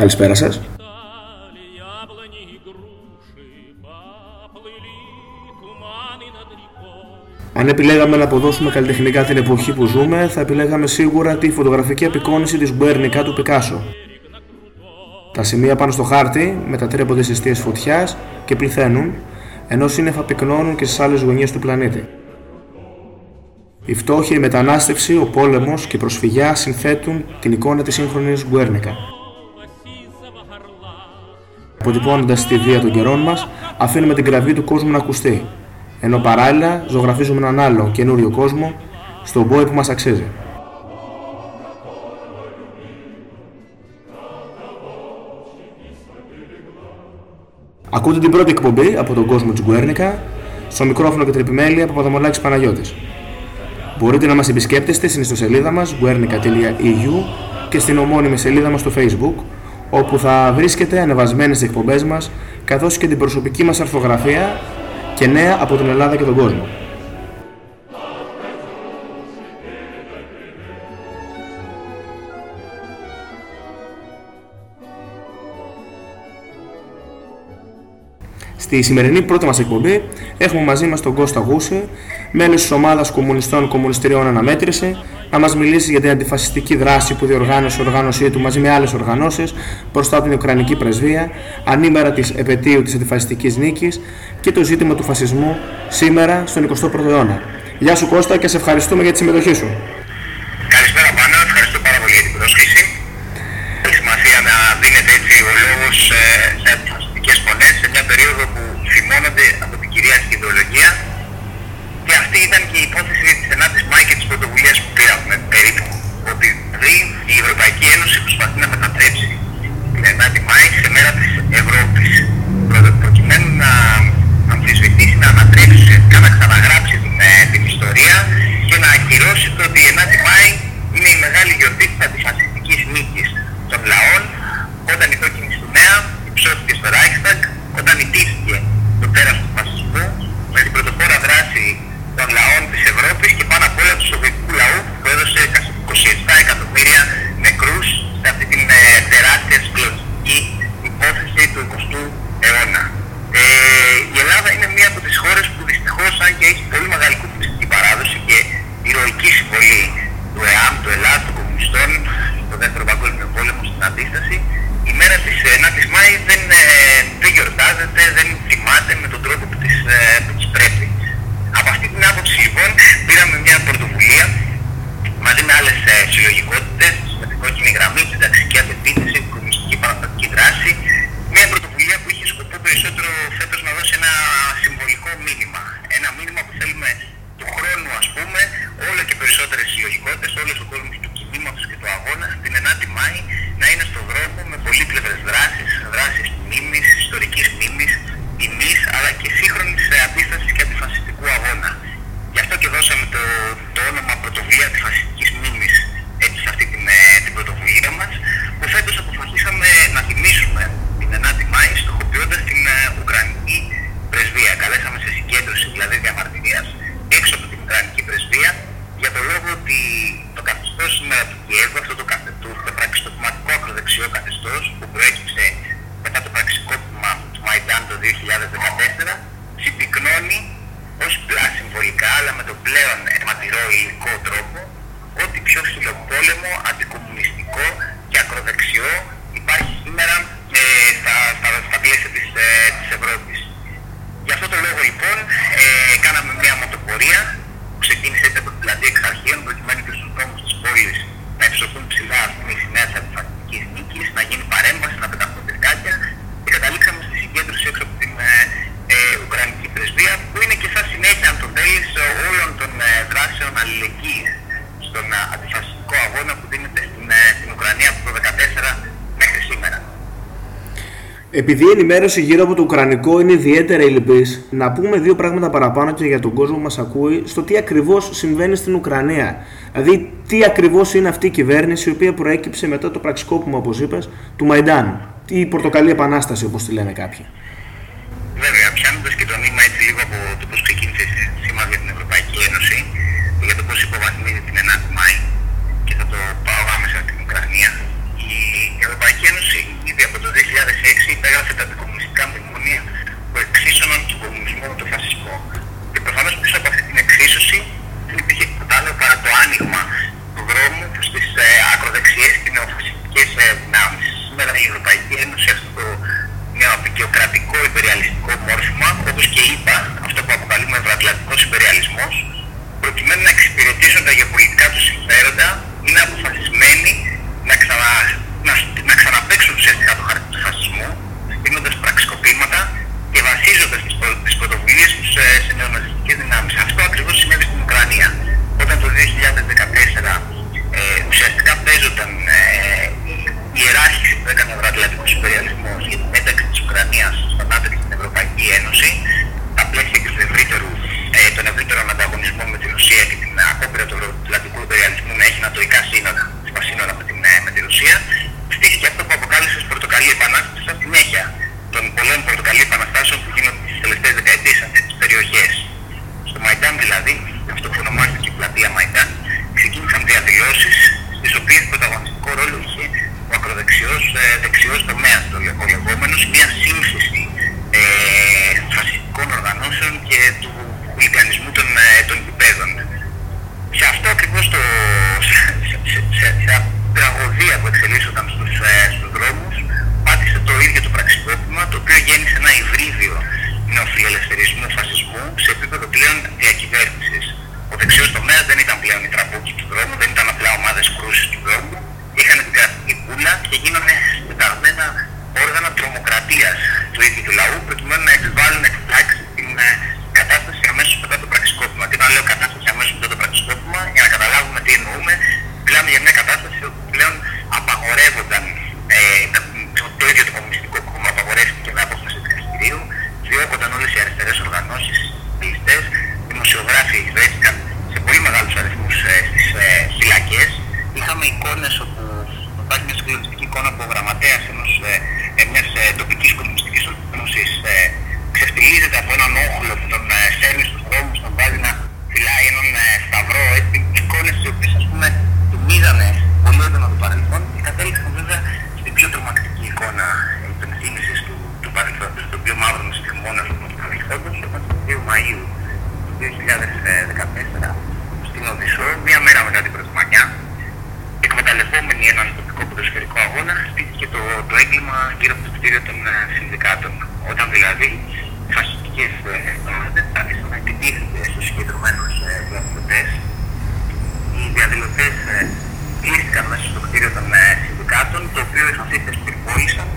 Καλησπέρα σας. Αν επιλέγαμε να αποδώσουμε καλλιτεχνικά την εποχή που ζούμε, θα επιλέγαμε σίγουρα τη φωτογραφική απεικόνηση της Γκουέρνικα του Πικάσο. Τα σημεία πάνω στο χάρτη μετατρέπονται σε αιστείες φωτιάς και πληθαίνουν, ενώ σύννεφα πυκνώνουν και στις άλλες γωνίες του πλανήτη. Η φτώχεια, η μετανάστευση, ο πόλεμος και η προσφυγιά συνθέτουν την εικόνα της σύγχρονης Γκουέρνικα. Αποτυπώνοντας τη βία των καιρών μας, αφήνουμε την κραυγή του κόσμου να ακουστεί, ενώ παράλληλα ζωγραφίζουμε έναν άλλο καινούριο κόσμο στον πόη που μας αξίζει. Ακούτε την πρώτη εκπομπή από τον κόσμο της Γκουέρνικα, στο μικρόφωνο και την επιμέλεια από Παδαμολάκης Παναγιώτης. Μπορείτε να μας επισκέπτεστε στην ιστοσελίδα μας guernica.eu και στην ομώνυμη σελίδα μας στο facebook, όπου θα βρίσκετε ανεβασμένες εκπομπές μας, καθώς και την προσωπική μας αρθογραφία και νέα από την Ελλάδα και τον κόσμο. Στη σημερινή πρώτη μας εκπομπή έχουμε μαζί μας τον Κώστα Γούση, μέλος της ομάδας κομμουνιστών κομμουνιστηριών Αναμέτρηση, να μας μιλήσει για την αντιφασιστική δράση που διοργάνωσε η οργάνωσή του μαζί με άλλες οργανώσεις μπροστά από την Ουκρανική Πρεσβεία, ανήμερα της επαιτίου της αντιφασιστικής νίκης και το ζήτημα του φασισμού σήμερα στον 21ο αιώνα. Γεια σου Κώστα και σε ευχαριστούμε για τη συμμετοχή σου. Καλησπέρα πάνω, ευχαριστώ πάρα πολύ για την πρόσκληση. Έχει σημασία να δίνεται έτσι ο λόγος ε, σε αντιφασιστικές φωνές σε μια περίοδο που φημώνονται από την κυρίαρχη ιδεολογία. Και αυτή ήταν και η υπόθεση της 9ης Μάη και της πρωτοβουλίας που πήραμε. Περίπου. Ότι δηλαδή η Ευρωπαϊκή Ένωση προσπαθεί να μετατρέψει την 9η Μάη σε μέρα της Ευρώπης. Προκειμένου να αμφισβητήσει, να ανατρέψει, να ξαναγράψει την, ε, την ιστορία και να ακυρώσει το ότι η 9η Μάη είναι η μεγάλη γιορτή της αντιφασιστικής νίκης των λαών Επειδή η ενημέρωση γύρω από το Ουκρανικό είναι ιδιαίτερα ελλειπής, να πούμε δύο πράγματα παραπάνω και για τον κόσμο που μας ακούει στο τι ακριβώς συμβαίνει στην Ουκρανία. Δηλαδή, τι ακριβώς είναι αυτή η κυβέρνηση η οποία προέκυψε μετά το πραξικόπημα, όπως είπες, του Μαϊντάν. Η Πορτοκαλή Επανάσταση, όπως τη λένε κάποιοι. Βέβαια, πιάνοντας 2014 στην Οδυσσό, μία μέρα μετά την πρωτομανιά, εκμεταλλευόμενοι έναν τοπικό ποδοσφαιρικό αγώνα, χτίστηκε το, το έγκλημα γύρω από το κτίριο των ε, συνδικάτων. Όταν δηλαδή φασιστικές ε, ομάδες άρχισαν να επιτίθενται στους συγκεντρωμένους ε, διαδηλωτές, οι διαδηλωτές κλείστηκαν μέσα στο κτίριο των συνδικάτων, το οποίο οι φασίστες πυρπόλησαν.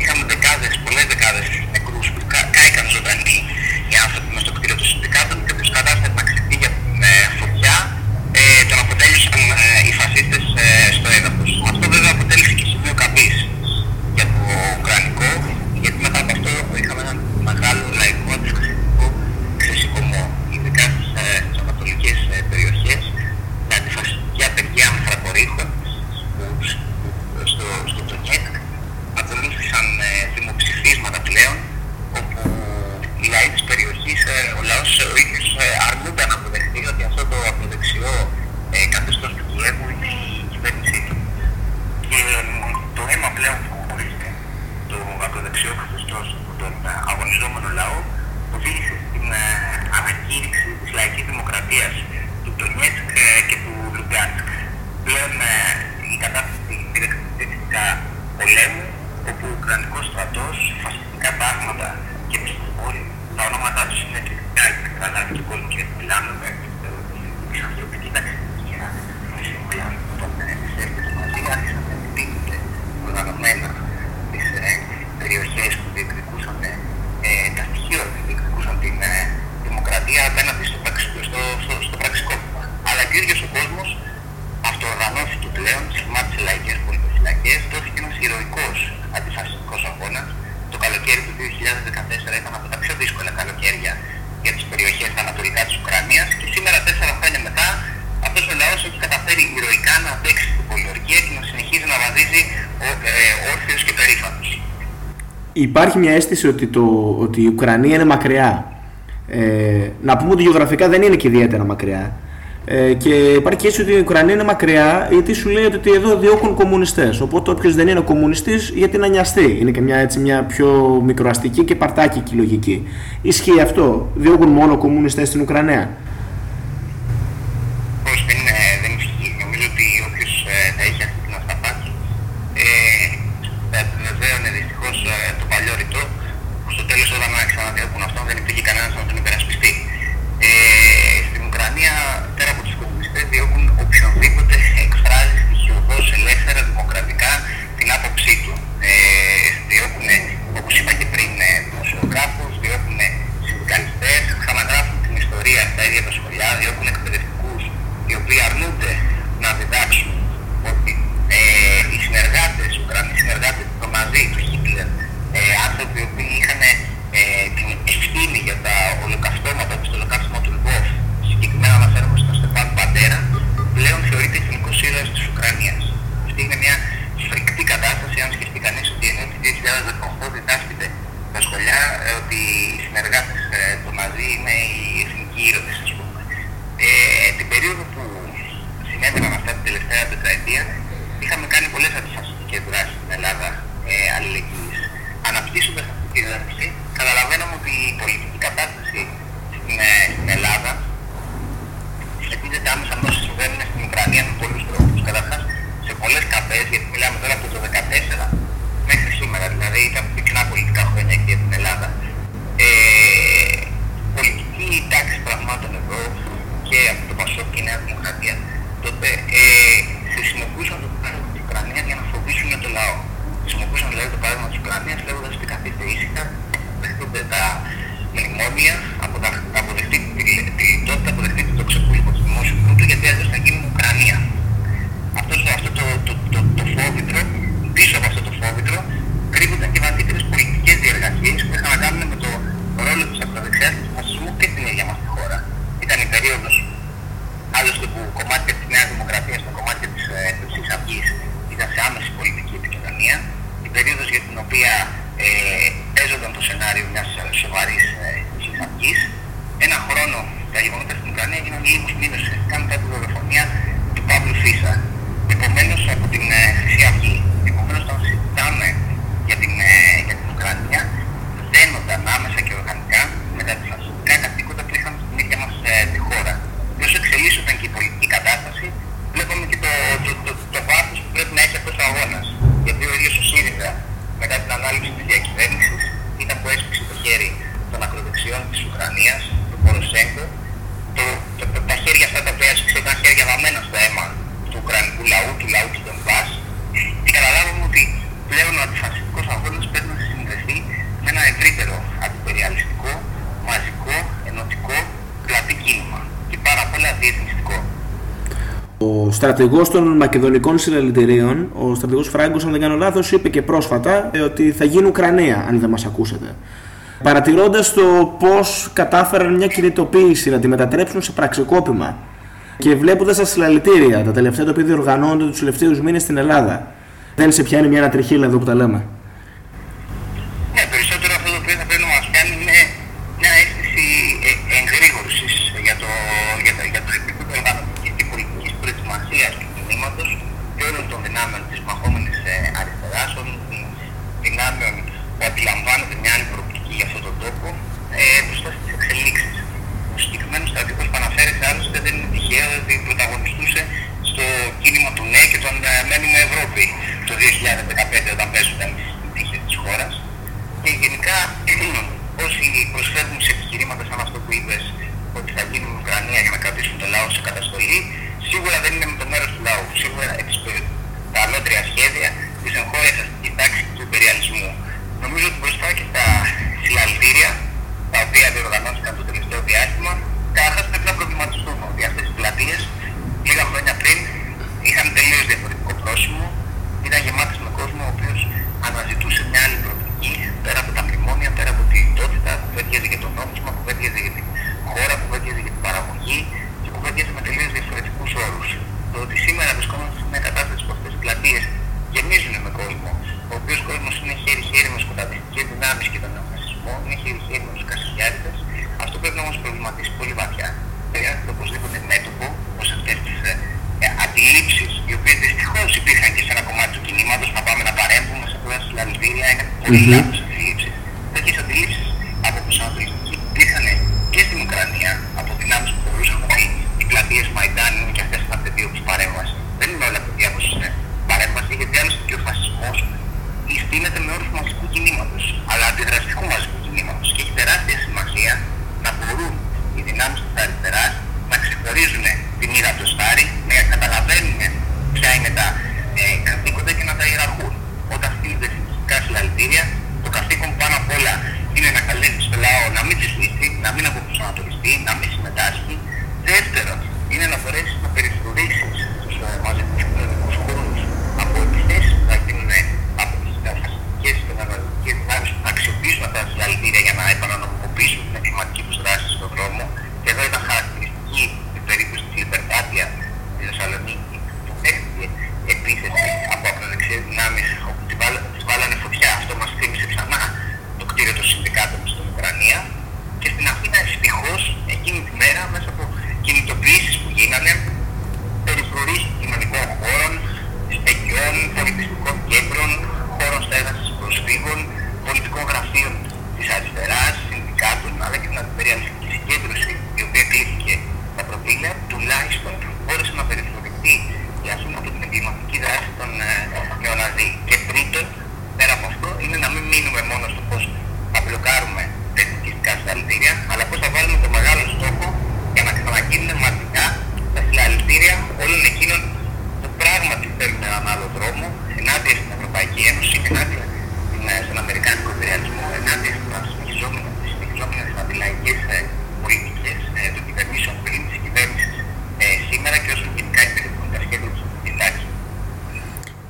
Είχαμε δεκάδες, πολλές δεκάδες νεκρούς που κάηκαν ζωντανοί υπάρχει μια αίσθηση ότι, το, ότι η Ουκρανία είναι μακριά. Ε, να πούμε ότι γεωγραφικά δεν είναι και ιδιαίτερα μακριά. Ε, και υπάρχει και αίσθηση ότι η Ουκρανία είναι μακριά, γιατί σου λέει ότι εδώ διώκουν κομμουνιστές. Οπότε όποιος δεν είναι κομμουνιστής, γιατί να νοιαστεί. Είναι και μια, έτσι, μια πιο μικροαστική και παρτάκικη λογική. Ισχύει αυτό. Διώκουν μόνο κομμουνιστές στην Ουκρανία. στρατηγός των Μακεδονικών Συναλλητηρίων, ο στρατηγός Φράγκος, αν δεν κάνω λάθος, είπε και πρόσφατα ε, ότι θα γίνει Ουκρανία, αν δεν μας ακούσετε. Παρατηρώντας το πώς κατάφεραν μια κινητοποίηση να τη μετατρέψουν σε πραξικόπημα και βλέποντας τα συλλαλητήρια, τα τελευταία τα οποία διοργανώνονται τους τελευταίους μήνες στην Ελλάδα, δεν σε πιάνει μια ανατριχίλα εδώ που τα λέμε. δράσεων, δυνάμεων που αντιλαμβάνονται μια άλλη προοπτική για αυτόν τον τόπο ε, μπροστά στι εξελίξεις. Ο συγκεκριμένος στρατηγός που αναφέρεται άλλωστε δεν είναι τυχαίο ότι πρωταγωνιστούσε στο κίνημα του ΝΕ και των ε, Μένουμε Ευρώπη το 2015 όταν παίζονταν οι τύχες της χώρας. Και γενικά όσοι προσφέρουν σε επιχειρήματα σαν αυτό που είπες ότι θα γίνουν Ουκρανία για να κρατήσουν το λαό σε καταστολή, σίγουρα δεν είναι με το μέρος του λαού. Σίγουρα τα αλότρια σχέδια της εγχώριας αστικής την τάξη του υπεριαλισμού. Νομίζω ότι μπροστά και στα συλλαλητήρια, τα οποία διοργανώθηκαν το τελευταίο διάστημα,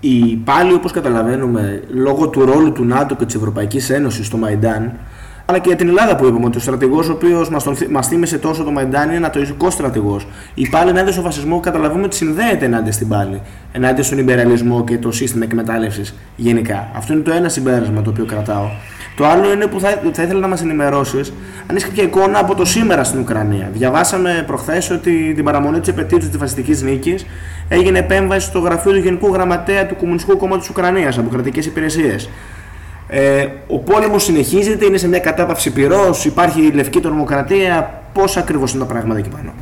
η πάλι όπως καταλαβαίνουμε λόγω του ρόλου του ΝΑΤΟ και της Ευρωπαϊκής Ένωσης στο Μαϊντάν αλλά και για την Ελλάδα που είπαμε ότι ο στρατηγός ο οποίος μας μας θύμισε τόσο το Μαϊντάν είναι ανατολικός στρατηγός. Η πάλι ενάντια στο φασισμό καταλαβαίνουμε ότι συνδέεται ενάντια στην πάλι. Ενάντια στον υπεραλισμό και το σύστημα εκμετάλλευσης γενικά. Αυτό είναι το ένα συμπέρασμα το οποίο κρατάω. Το άλλο είναι που θα, θα ήθελα να μας ενημερώσεις αν έχει κάποια εικόνα από το σήμερα στην Ουκρανία. Διαβάσαμε προχθές ότι την παραμονή της επαιτίου της φασιστική νίκης έγινε επέμβαση στο γραφείο του Γενικού Γραμματέα του Κομμουνιστικού Κόμματος Ουκρανίας από κρατικές υπηρεσίες. Ε, ο πόλεμος συνεχίζεται, είναι σε μια κατάπαυση πυρός, υπάρχει η λευκή τρομοκρατία. Πώς ακριβώς είναι τα πράγματα εκεί πάνω;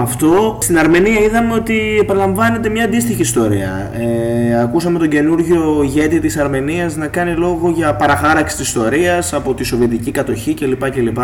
Αυτό. Στην Αρμενία είδαμε ότι επαναλαμβάνεται μια αντίστοιχη ιστορία. Ε, ακούσαμε τον καινούργιο ηγέτη της Αρμενίας να κάνει λόγο για παραχάραξη της ιστορίας από τη Σοβιετική κατοχή κλπ. κλπ.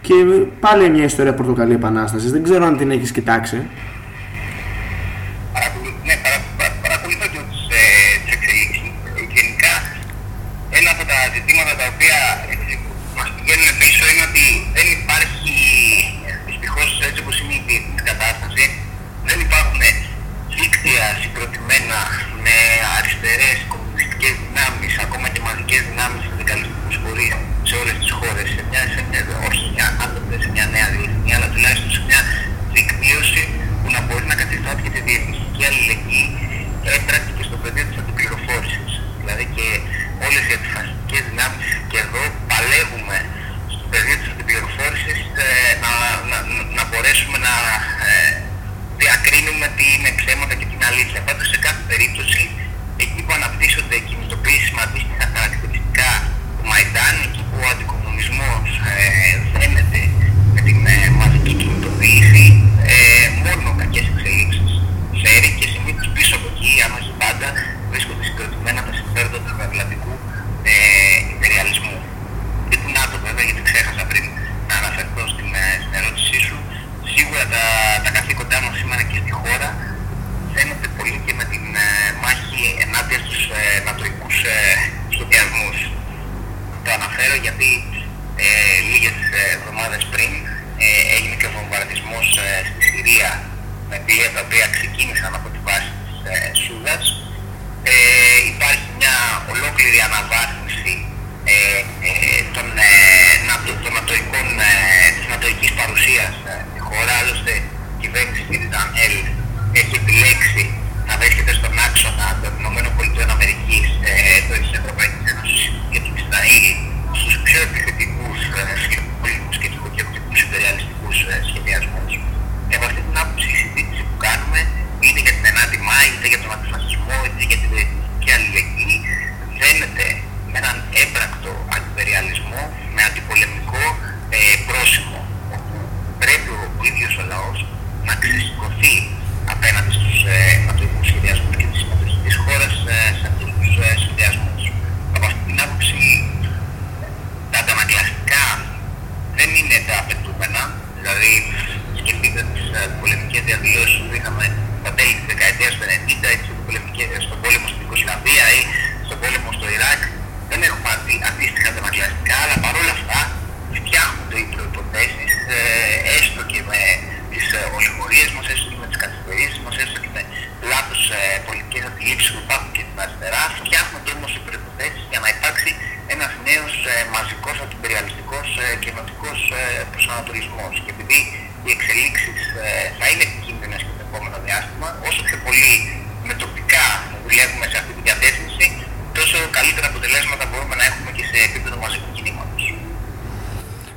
Και πάλι μια ιστορία πορτοκαλί επανάστασης. Δεν ξέρω αν την έχεις κοιτάξει.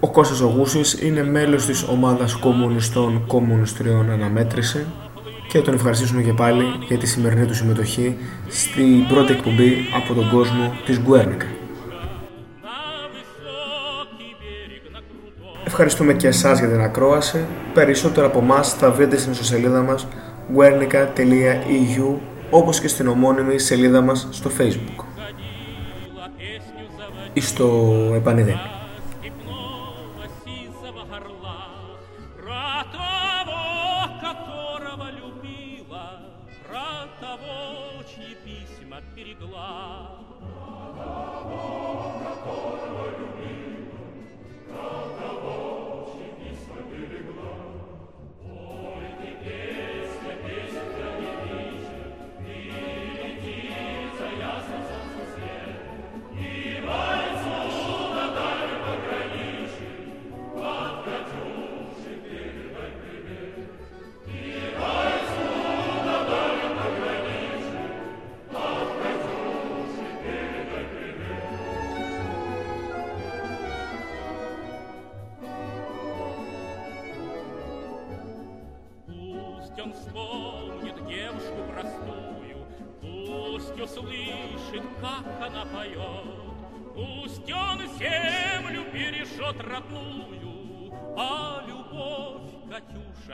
Ο Κώστας Ογούσης είναι μέλος της ομάδας κομμουνιστών Κομμουνιστριών Αναμέτρηση και τον ευχαριστήσουμε και πάλι για τη σημερινή του συμμετοχή στην πρώτη εκπομπή από τον κόσμο της Γκουέρνικα. Ευχαριστούμε και εσάς για την ακρόαση. Περισσότερα από εμάς θα βρείτε στην ιστοσελίδα μας guernica.eu όπως και στην ομώνυμη σελίδα μας στο facebook. Στο.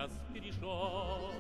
час перешел.